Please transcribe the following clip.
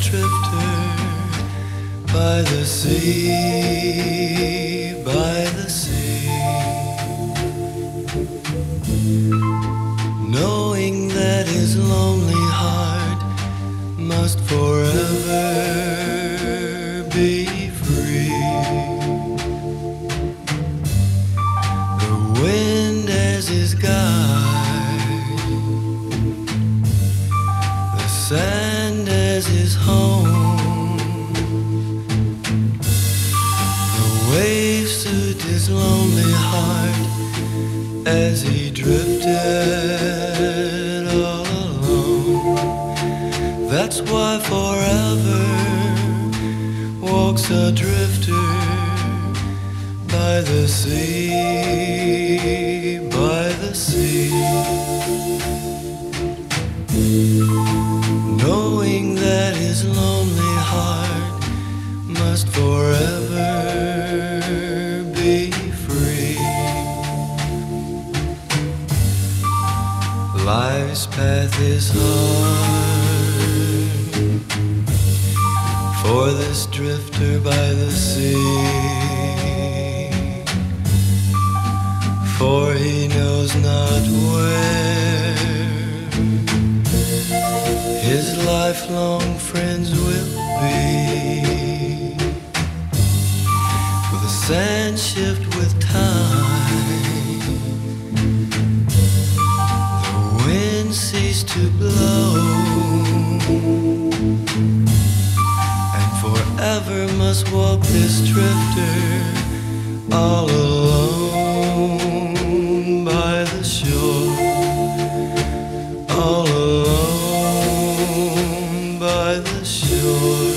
drifter by the sea, by the sea. Knowing that his lonely heart must forever be free. The wind as his guide, the sand as his home. The waves suit his lonely heart as he drifted all alone. That's why forever walks a drifter by the sea. Life's path is hard for this drifter by the sea. For he knows not where his lifelong friends will be. With a sand shift with time. to blow And forever must walk this drifter All alone by the shore. All alone by the shore.